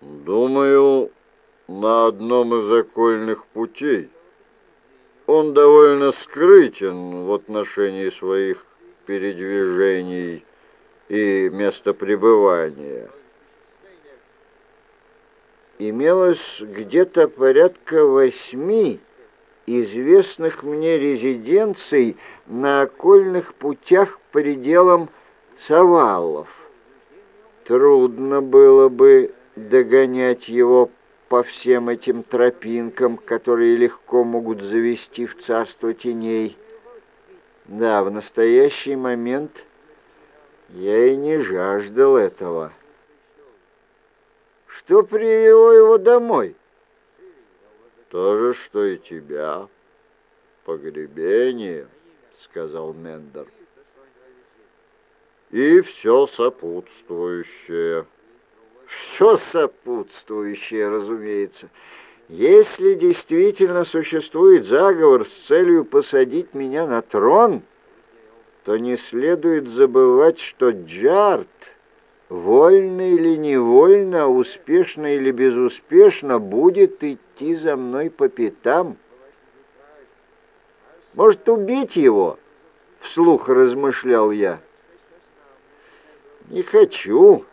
Думаю, на одном из окольных путей. Он довольно скрытен в отношении своих передвижений и места пребывания. Имелось где-то порядка восьми известных мне резиденций на окольных путях пределам Савалов. Трудно было бы догонять его по всем этим тропинкам, которые легко могут завести в царство теней. Да, в настоящий момент я и не жаждал этого. Что привело его домой? То же, что и тебя. Погребение, сказал Мендер. И все сопутствующее. Все сопутствующее, разумеется. Если действительно существует заговор с целью посадить меня на трон, то не следует забывать, что Джарт, вольно или невольно, успешно или безуспешно, будет идти за мной по пятам. Может, убить его? — вслух размышлял я. Не хочу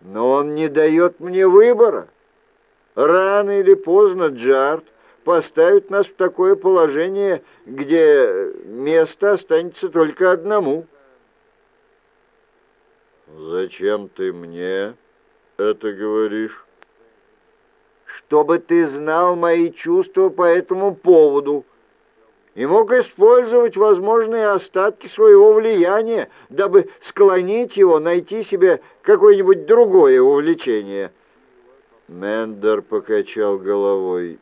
но он не дает мне выбора. Рано или поздно Джарт поставит нас в такое положение, где место останется только одному. «Зачем ты мне это говоришь?» «Чтобы ты знал мои чувства по этому поводу» и мог использовать возможные остатки своего влияния, дабы склонить его найти себе какое-нибудь другое увлечение. Мендер покачал головой.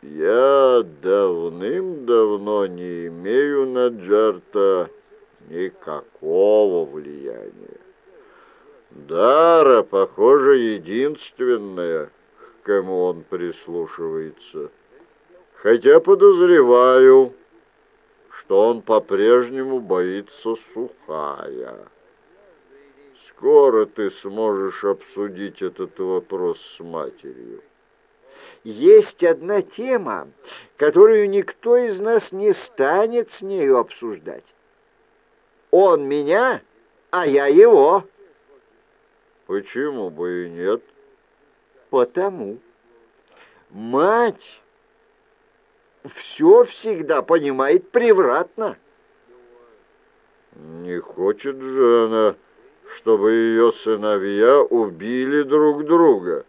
«Я давным-давно не имею на Джарта никакого влияния. Дара, похоже, единственная, к кому он прислушивается. Хотя подозреваю, что он по-прежнему боится сухая. Скоро ты сможешь обсудить этот вопрос с матерью. Есть одна тема, которую никто из нас не станет с нею обсуждать. Он меня, а я его. Почему бы и нет? Потому. Мать все всегда понимает превратно. Не хочет же она, чтобы ее сыновья убили друг друга.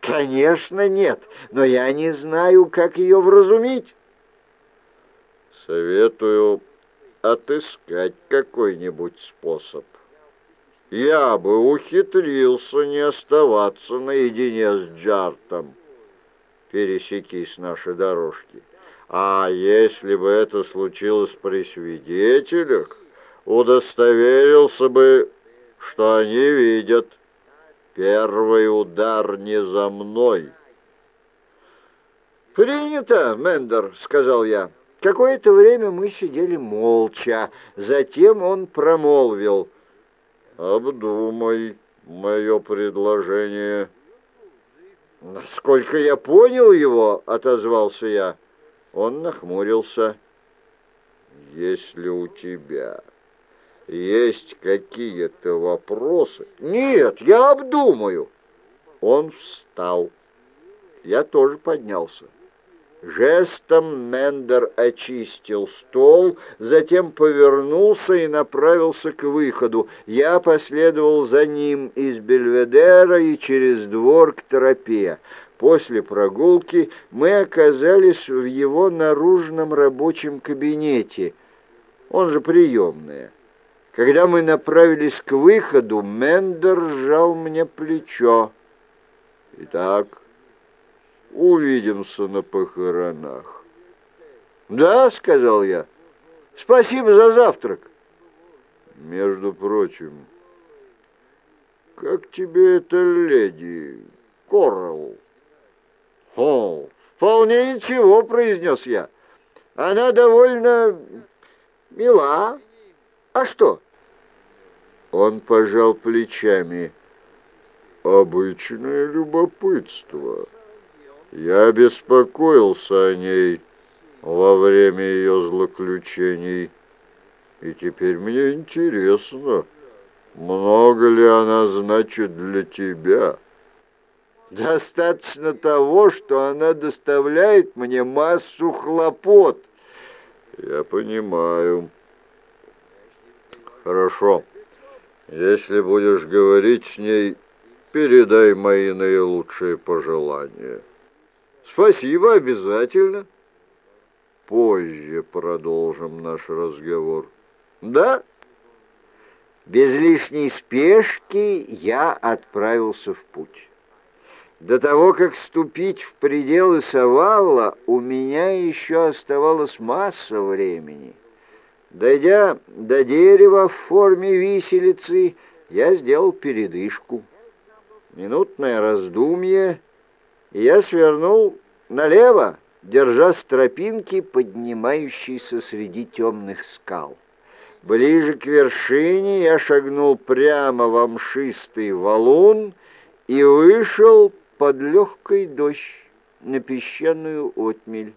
Конечно, нет, но я не знаю, как ее вразумить. Советую отыскать какой-нибудь способ. Я бы ухитрился не оставаться наедине с Джартом. Пересекись наши дорожки. А если бы это случилось при свидетелях, удостоверился бы, что они видят. Первый удар не за мной. «Принято, Мендер», — сказал я. Какое-то время мы сидели молча. Затем он промолвил. «Обдумай мое предложение». «Насколько я понял его», — отозвался я, — он нахмурился. «Если у тебя есть какие-то вопросы...» «Нет, я обдумаю». Он встал. Я тоже поднялся. Жестом Мендер очистил стол, затем повернулся и направился к выходу. Я последовал за ним из Бельведера и через двор к тропе. После прогулки мы оказались в его наружном рабочем кабинете, он же приемная. Когда мы направились к выходу, Мендер сжал мне плечо. «Итак, увидимся на похоронах». «Да», — сказал я, — «спасибо за завтрак». «Между прочим, как тебе эта леди Коралл?» «О, вполне ничего», — произнес я. «Она довольно мила. А что?» Он пожал плечами. обычное любопытство. Я беспокоился о ней во время ее злоключений, и теперь мне интересно, много ли она значит для тебя». Достаточно того, что она доставляет мне массу хлопот. Я понимаю. Хорошо. Если будешь говорить с ней, передай мои наилучшие пожелания. Спасибо, обязательно. Позже продолжим наш разговор. Да? Без лишней спешки я отправился в путь. До того, как ступить в пределы Савалла, у меня еще оставалось масса времени. Дойдя до дерева в форме виселицы, я сделал передышку. Минутное раздумье, и я свернул налево, держа с тропинки, поднимающейся среди темных скал. Ближе к вершине я шагнул прямо в мшистый валун и вышел под легкий дождь на песчаную отмель.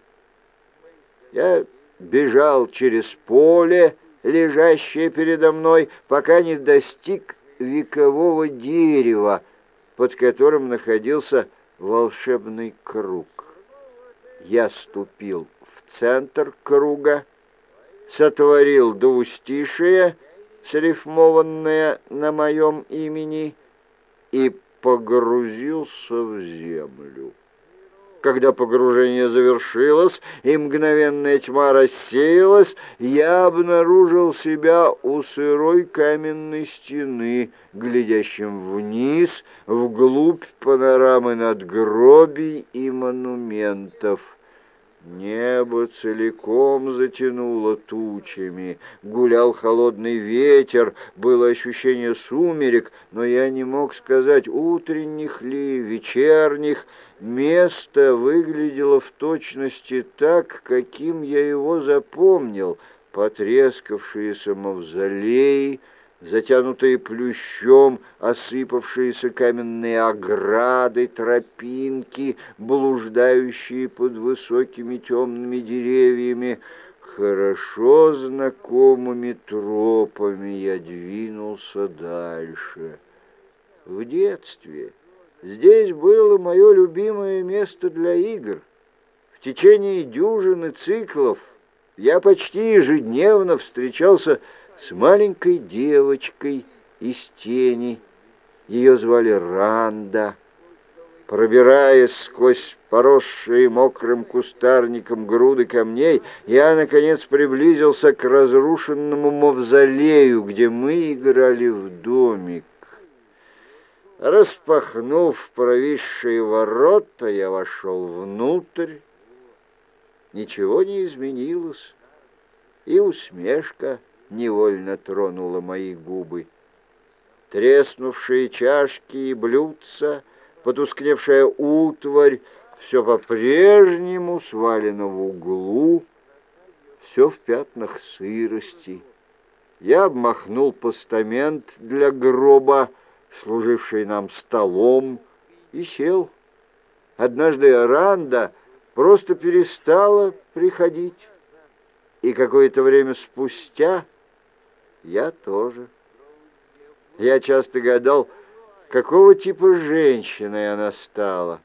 Я бежал через поле, лежащее передо мной, пока не достиг векового дерева, под которым находился волшебный круг. Я ступил в центр круга, сотворил двустишие, срифмованное на моем имени, и погрузился в землю. Когда погружение завершилось и мгновенная тьма рассеялась, я обнаружил себя у сырой каменной стены, глядящим вниз, вглубь панорамы надгробий и монументов. Небо целиком затянуло тучами, гулял холодный ветер, было ощущение сумерек, но я не мог сказать, утренних ли, вечерних. Место выглядело в точности так, каким я его запомнил, потрескавшиеся мавзолеи, затянутые плющом, осыпавшиеся каменные ограды, тропинки, блуждающие под высокими темными деревьями. Хорошо знакомыми тропами я двинулся дальше. В детстве здесь было мое любимое место для игр. В течение дюжины циклов я почти ежедневно встречался с с маленькой девочкой из тени. Ее звали Ранда. Пробираясь сквозь поросшие мокрым кустарником груды камней, я, наконец, приблизился к разрушенному мавзолею, где мы играли в домик. Распахнув провисшие ворота, я вошел внутрь. Ничего не изменилось, и усмешка — невольно тронула мои губы. Треснувшие чашки и блюдца, потускневшая утварь, все по-прежнему свалено в углу, все в пятнах сырости. Я обмахнул постамент для гроба, служивший нам столом, и сел. Однажды Ранда просто перестала приходить, и какое-то время спустя я тоже. Я часто гадал, какого типа женщиной она стала.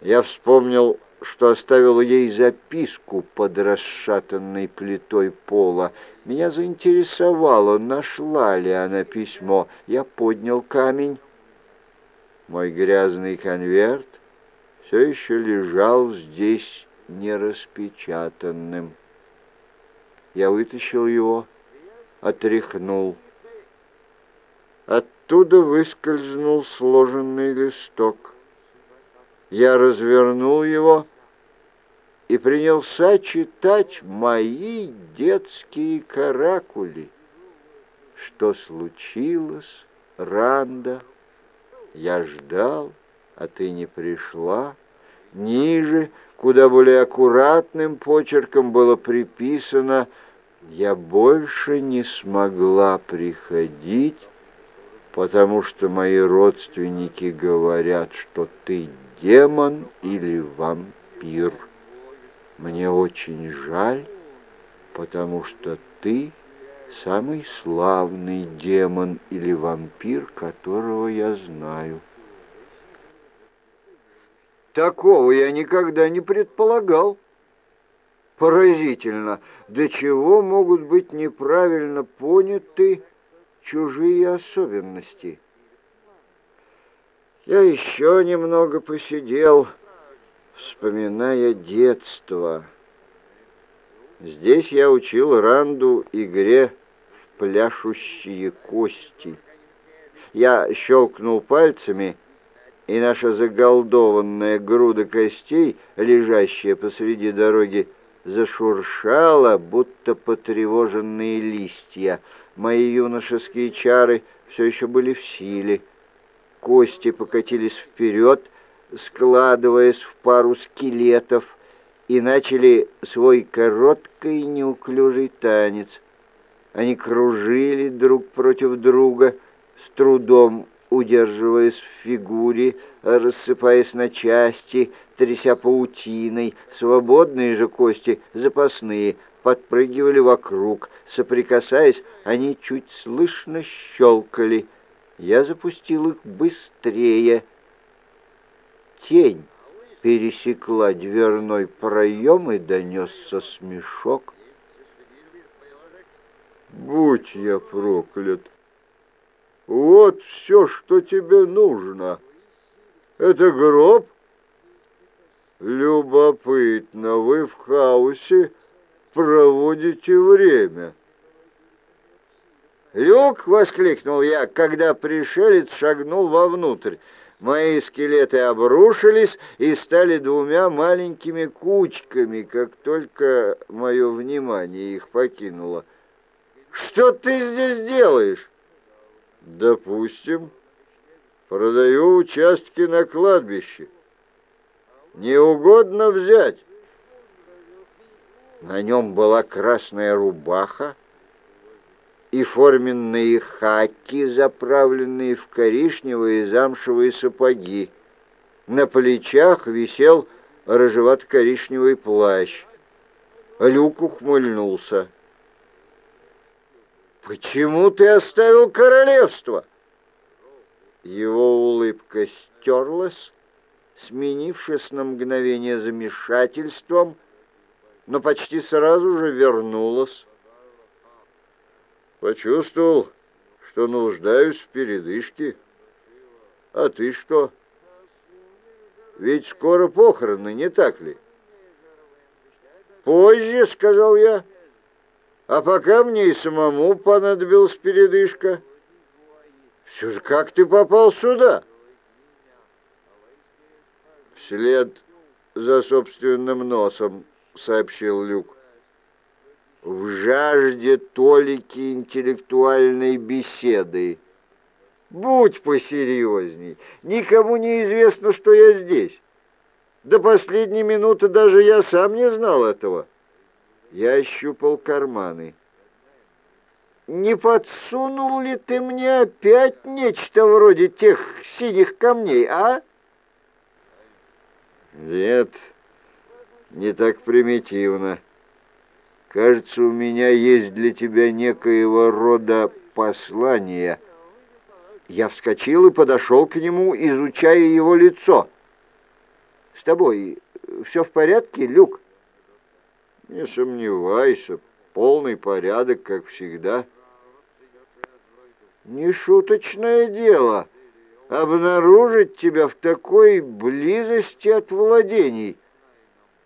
Я вспомнил, что оставил ей записку под расшатанной плитой пола. Меня заинтересовало, нашла ли она письмо. Я поднял камень. Мой грязный конверт все еще лежал здесь нераспечатанным. Я вытащил его отряхнул. Оттуда выскользнул сложенный листок. Я развернул его и принялся читать мои детские каракули. Что случилось, Ранда? Я ждал, а ты не пришла. Ниже, куда более аккуратным почерком было приписано «Я больше не смогла приходить, потому что мои родственники говорят, что ты демон или вампир. Мне очень жаль, потому что ты самый славный демон или вампир, которого я знаю. Такого я никогда не предполагал. Поразительно, до чего могут быть неправильно поняты чужие особенности. Я еще немного посидел, вспоминая детство. Здесь я учил Ранду игре в пляшущие кости. Я щелкнул пальцами, и наша заголдованная груда костей, лежащая посреди дороги, зашуршала, будто потревоженные листья. Мои юношеские чары все еще были в силе. Кости покатились вперед, складываясь в пару скелетов, и начали свой короткий неуклюжий танец. Они кружили друг против друга, с трудом удерживаясь в фигуре, рассыпаясь на части, тряся паутиной. Свободные же кости, запасные, подпрыгивали вокруг. Соприкасаясь, они чуть слышно щелкали. Я запустил их быстрее. Тень пересекла дверной проем и донесся смешок. «Будь я проклят! Вот все, что тебе нужно. Это гроб?» «Любопытно, вы в хаосе проводите время?» «Люк!» — воскликнул я, когда пришелец шагнул вовнутрь. Мои скелеты обрушились и стали двумя маленькими кучками, как только мое внимание их покинуло. «Что ты здесь делаешь?» «Допустим, продаю участки на кладбище. Не угодно взять?» На нем была красная рубаха, и форменные хаки, заправленные в коричневые замшевые сапоги. На плечах висел рыжевато-коричневый плащ. Люк ухмыльнулся. «Почему ты оставил королевство?» Его улыбка стерлась, сменившись на мгновение замешательством, но почти сразу же вернулась. Почувствовал, что нуждаюсь в передышке. А ты что? Ведь скоро похороны, не так ли? Позже, сказал я. А пока мне и самому понадобилась передышка. Все же как ты попал сюда? Вслед за собственным носом, сообщил Люк в жажде толики интеллектуальной беседы. Будь посерьезней, никому не известно, что я здесь. До последней минуты даже я сам не знал этого. Я ощупал карманы. Не подсунул ли ты мне опять нечто вроде тех синих камней, а? Нет, не так примитивно. Кажется, у меня есть для тебя некоего рода послание. Я вскочил и подошел к нему, изучая его лицо. С тобой все в порядке, Люк? Не сомневайся, полный порядок, как всегда. Не шуточное дело обнаружить тебя в такой близости от владений —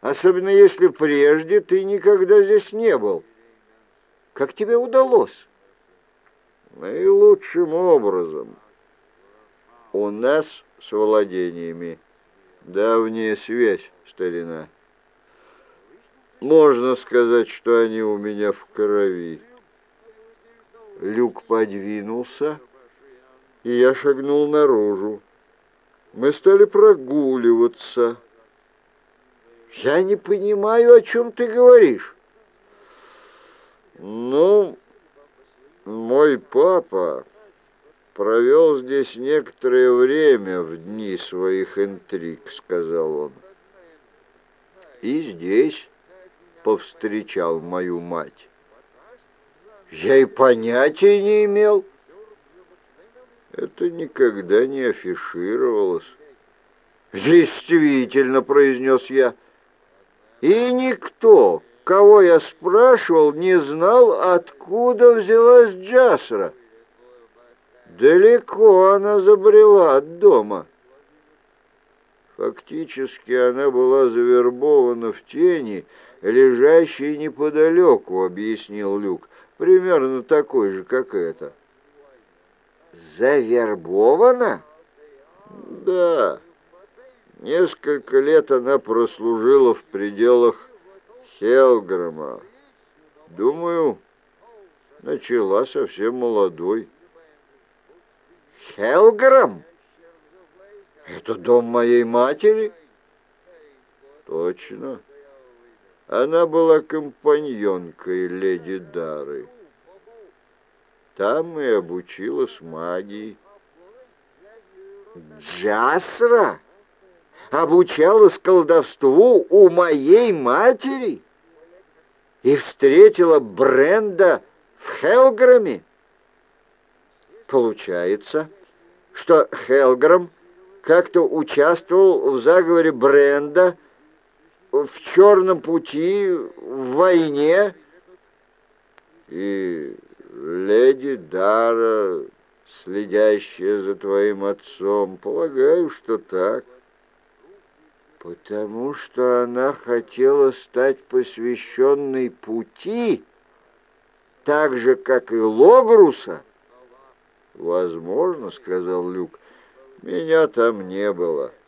особенно если прежде ты никогда здесь не был. Как тебе удалось? Наилучшим образом. У нас с владениями давняя связь, старина. Можно сказать, что они у меня в крови. Люк подвинулся, и я шагнул наружу. Мы стали прогуливаться. Я не понимаю, о чем ты говоришь. Ну, мой папа провел здесь некоторое время в дни своих интриг», — сказал он. «И здесь повстречал мою мать. Я и понятия не имел». Это никогда не афишировалось. «Действительно», — произнес я, — «и никто, кого я спрашивал, не знал, откуда взялась Джасра. Далеко она забрела от дома». Фактически она была завербована в тени, лежащей неподалеку, объяснил Люк, примерно такой же, как это. Завербована? Да. Несколько лет она прослужила в пределах Хелграма. Думаю, начала совсем молодой. Хелграм? Это дом моей матери? Точно. Она была компаньонкой леди Дары. Там и обучилась магии. Джасра? Обучалась колдовству у моей матери? И встретила Бренда в Хелграме? Получается, что Хелграм как-то участвовал в заговоре Бренда в черном пути, в войне и леди Дара, следящая за твоим отцом, полагаю, что так. Потому что она хотела стать посвященной пути, так же, как и Логруса. Возможно, — сказал Люк, — меня там не было. —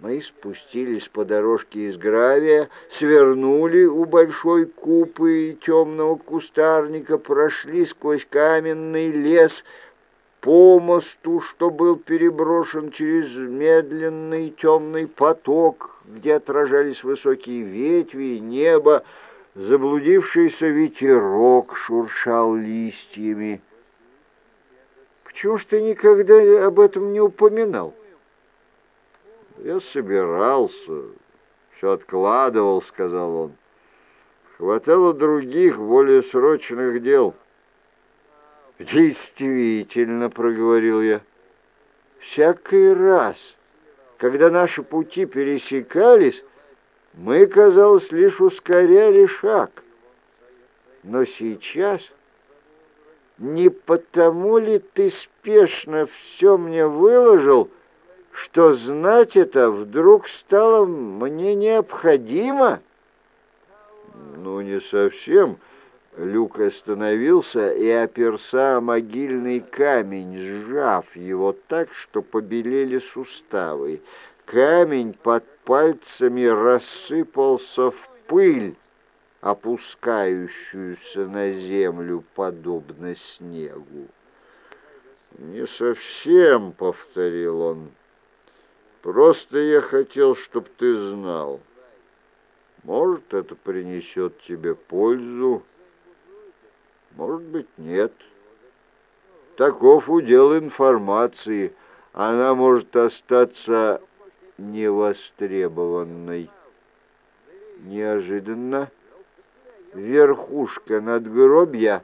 мы спустились по дорожке из гравия, свернули у большой купы и темного кустарника, прошли сквозь каменный лес по мосту, что был переброшен через медленный темный поток, где отражались высокие ветви и небо, заблудившийся ветерок шуршал листьями. «Почему ж ты никогда об этом не упоминал?» Я собирался, все откладывал, сказал он. Хватало других, более срочных дел. Действительно, проговорил я. Всякий раз, когда наши пути пересекались, мы, казалось, лишь ускоряли шаг. Но сейчас не потому ли ты спешно все мне выложил, что знать это вдруг стало мне необходимо? Ну, не совсем. Люк остановился и оперся о могильный камень, сжав его так, что побелели суставы. Камень под пальцами рассыпался в пыль, опускающуюся на землю, подобно снегу. «Не совсем», — повторил он, — Просто я хотел, чтобы ты знал. Может, это принесет тебе пользу, может быть, нет. Таков удел информации. Она может остаться невостребованной. Неожиданно верхушка надгробья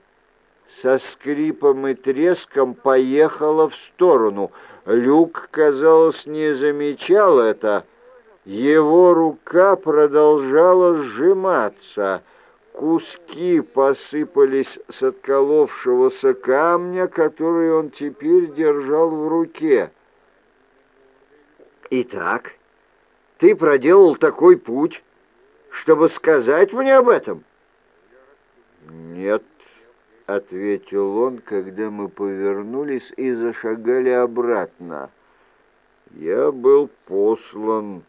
со скрипом и треском поехала в сторону — Люк, казалось, не замечал это. Его рука продолжала сжиматься. Куски посыпались с отколовшегося камня, который он теперь держал в руке. «Итак, ты проделал такой путь, чтобы сказать мне об этом?» «Нет», — ответил он, когда мы повернулись и зашагали обратно. «Я был послан,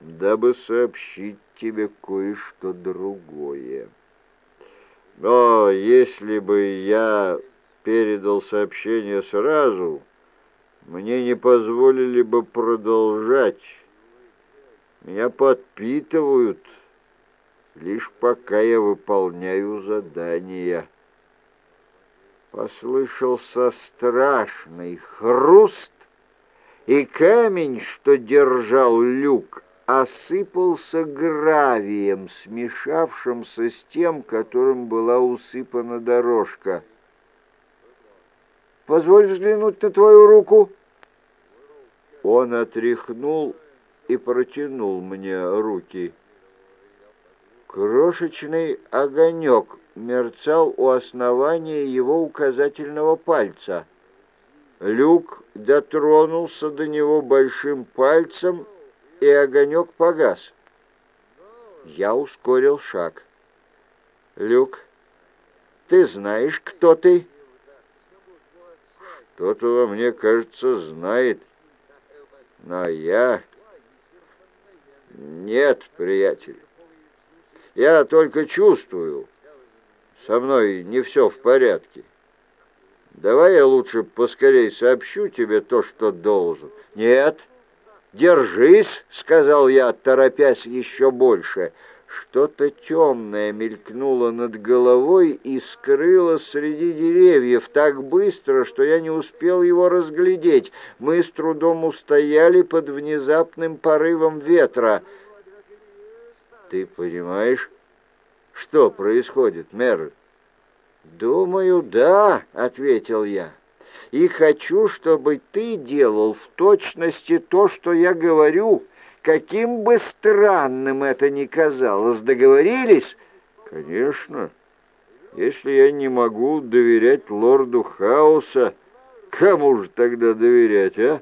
дабы сообщить тебе кое-что другое. Но если бы я передал сообщение сразу, мне не позволили бы продолжать. Меня подпитывают, лишь пока я выполняю задания». Послышался страшный хруст, и камень, что держал люк, осыпался гравием, смешавшимся с тем, которым была усыпана дорожка. «Позволь взглянуть на твою руку». Он отряхнул и протянул мне руки. Крошечный огонек мерцал у основания его указательного пальца. Люк дотронулся до него большим пальцем, и огонек погас. Я ускорил шаг. «Люк, ты знаешь, кто ты?» «Что-то во мне, кажется, знает. Но я...» «Нет, приятель, я только чувствую, со мной не все в порядке. Давай я лучше поскорей сообщу тебе то, что должен». «Нет, держись», — сказал я, торопясь еще больше. Что-то темное мелькнуло над головой и скрылось среди деревьев так быстро, что я не успел его разглядеть. Мы с трудом устояли под внезапным порывом ветра. «Ты понимаешь, что происходит, мэр?» «Думаю, да», — ответил я. «И хочу, чтобы ты делал в точности то, что я говорю». Каким бы странным это ни казалось, договорились? Конечно. Если я не могу доверять лорду Хаоса, кому же тогда доверять, а?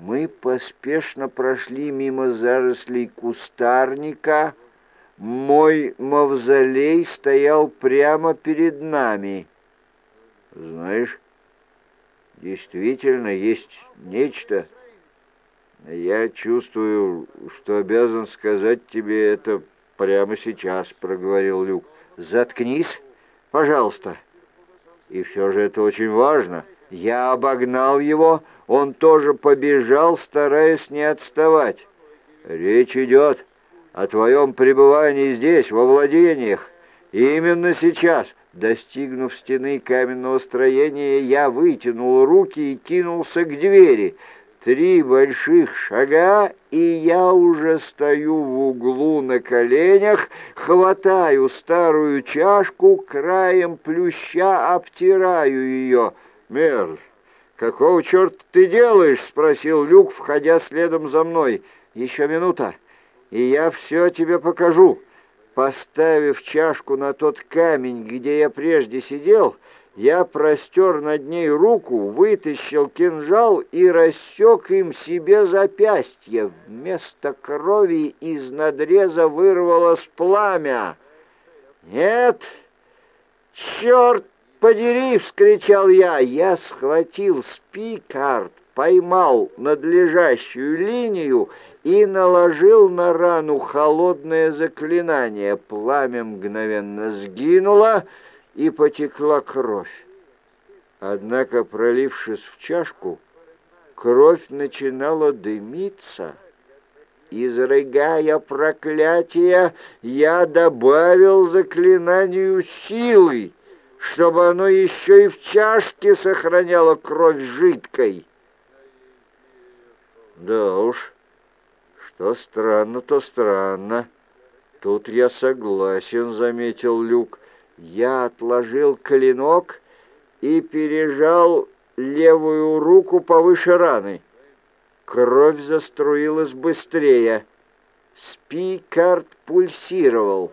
Мы поспешно прошли мимо зарослей кустарника. Мой мавзолей стоял прямо перед нами. Знаешь, действительно есть нечто, «Я чувствую, что обязан сказать тебе это прямо сейчас», — проговорил Люк. «Заткнись, пожалуйста». «И все же это очень важно». Я обогнал его, он тоже побежал, стараясь не отставать. «Речь идет о твоем пребывании здесь, во владениях. И именно сейчас, достигнув стены каменного строения, я вытянул руки и кинулся к двери — Три больших шага, и я уже стою в углу на коленях, хватаю старую чашку, краем плюща обтираю ее. «Мер, какого черта ты делаешь?» — спросил Люк, входя следом за мной. «Еще минута, и я все тебе покажу». Поставив чашку на тот камень, где я прежде сидел, — я простер над ней руку, вытащил кинжал и рассек им себе запястье. Вместо крови из надреза вырвалось пламя. «Нет! Черт подери!» — вскричал я. Я схватил спикард, поймал надлежащую линию и наложил на рану холодное заклинание. Пламя мгновенно сгинуло — и потекла кровь. Однако, пролившись в чашку, кровь начинала дымиться. Изрыгая проклятие, я добавил заклинанию силы, чтобы оно еще и в чашке сохраняло кровь жидкой. Да уж, что странно, то странно. Тут я согласен, заметил Люк. Я отложил клинок и пережал левую руку повыше раны. Кровь заструилась быстрее. Спикард пульсировал.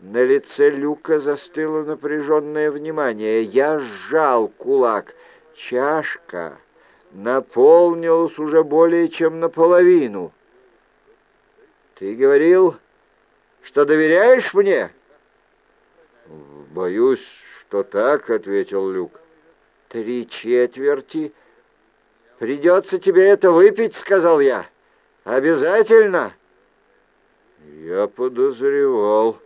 На лице Люка застыло напряженное внимание. Я сжал кулак. Чашка наполнилась уже более чем наполовину. «Ты говорил, что доверяешь мне?» «Боюсь, что так», — ответил Люк. «Три четверти. Придется тебе это выпить», — сказал я. «Обязательно». Я подозревал,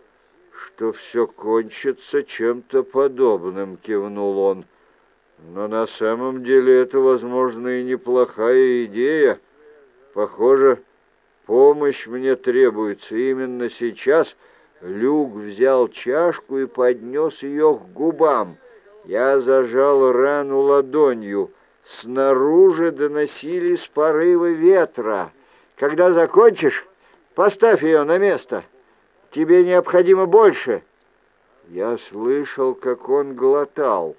что все кончится чем-то подобным, кивнул он. Но на самом деле это, возможно, и неплохая идея. Похоже, помощь мне требуется именно сейчас — Люк взял чашку и поднес ее к губам. Я зажал рану ладонью. Снаружи доносились порывы ветра. Когда закончишь, поставь ее на место. Тебе необходимо больше. Я слышал, как он глотал.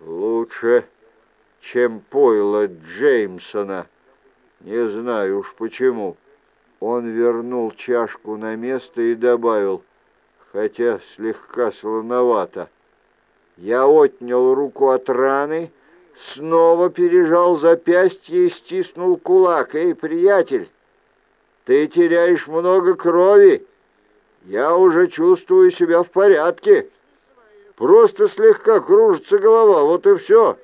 Лучше, чем пойло Джеймсона. Не знаю уж почему. Он вернул чашку на место и добавил, хотя слегка слоновато. Я отнял руку от раны, снова пережал запястье и стиснул кулак. «Эй, приятель, ты теряешь много крови. Я уже чувствую себя в порядке. Просто слегка кружится голова, вот и все.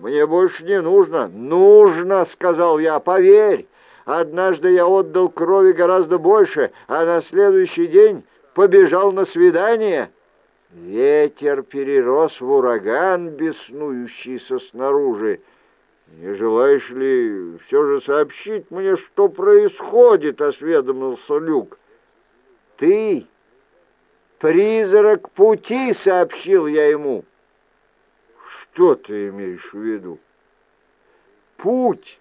Мне больше не нужно». «Нужно», — сказал я, — «поверь». Однажды я отдал крови гораздо больше, а на следующий день побежал на свидание. Ветер перерос в ураган, беснующийся снаружи. «Не желаешь ли все же сообщить мне, что происходит?» — осведомился Люк. «Ты призрак пути!» — сообщил я ему. «Что ты имеешь в виду?» «Путь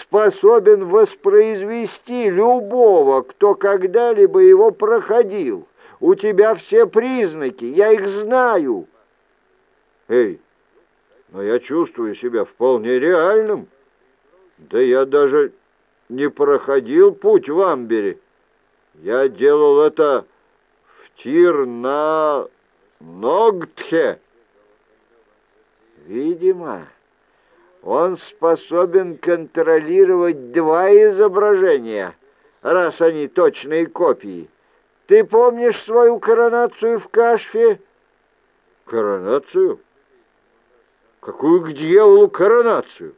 способен воспроизвести любого, кто когда-либо его проходил. У тебя все признаки, я их знаю. Эй, но я чувствую себя вполне реальным. Да я даже не проходил путь в Амбере. Я делал это в тир на Ногтхе. Видимо, он способен контролировать два изображения, раз они точные копии. Ты помнишь свою коронацию в Кашфе? Коронацию? Какую к дьяволу коронацию?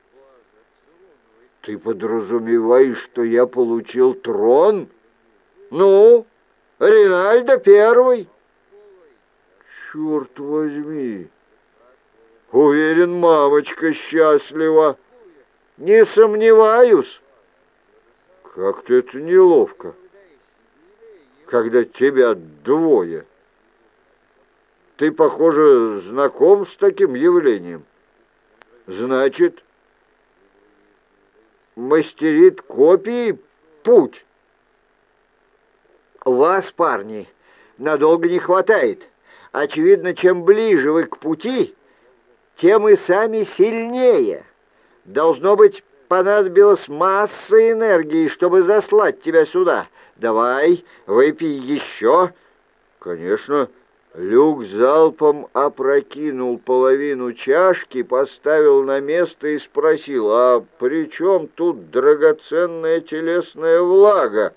Ты подразумеваешь, что я получил трон? Ну, Ринальдо первый. Черт возьми! Уверен, мамочка счастлива. Не сомневаюсь. Как-то это неловко, когда тебя двое. Ты, похоже, знаком с таким явлением. Значит, мастерит копии путь. Вас, парни, надолго не хватает. Очевидно, чем ближе вы к пути, тем и сами сильнее. Должно быть, понадобилась масса энергии, чтобы заслать тебя сюда. Давай, выпей еще. Конечно, Люк залпом опрокинул половину чашки, поставил на место и спросил, а при чем тут драгоценная телесная влага?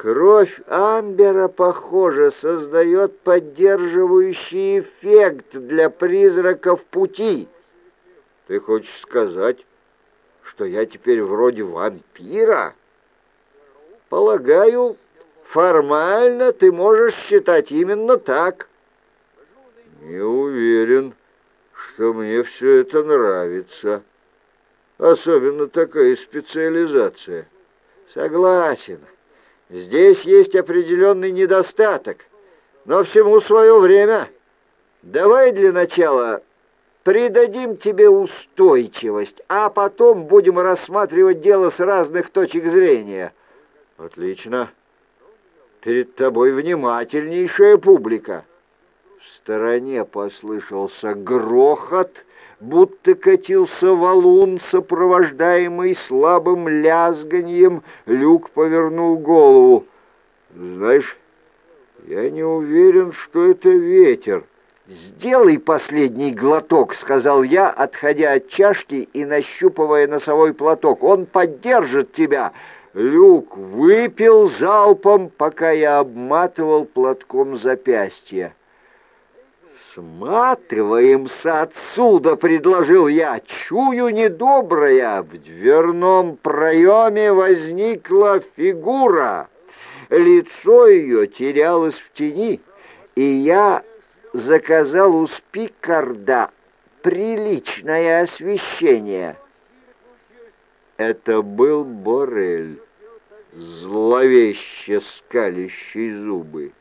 Кровь Амбера, похоже, создает поддерживающий эффект для призраков пути. Ты хочешь сказать, что я теперь вроде вампира? Полагаю, формально ты можешь считать именно так. Не уверен, что мне все это нравится. Особенно такая специализация. Согласен. Здесь есть определенный недостаток, но всему свое время. Давай для начала придадим тебе устойчивость, а потом будем рассматривать дело с разных точек зрения. Отлично. Перед тобой внимательнейшая публика. В стороне послышался грохот, будто катился валун, сопровождаемый слабым лязганьем, Люк повернул голову. «Знаешь, я не уверен, что это ветер». «Сделай последний глоток», — сказал я, отходя от чашки и нащупывая носовой платок. «Он поддержит тебя». Люк выпил залпом, пока я обматывал платком запястье. «Сматываемся отсюда!» — предложил я. «Чую недоброе!» В дверном проеме возникла фигура. Лицо ее терялось в тени, и я заказал у Спикарда приличное освещение. Это был Борель, зловеще скалящий зубы.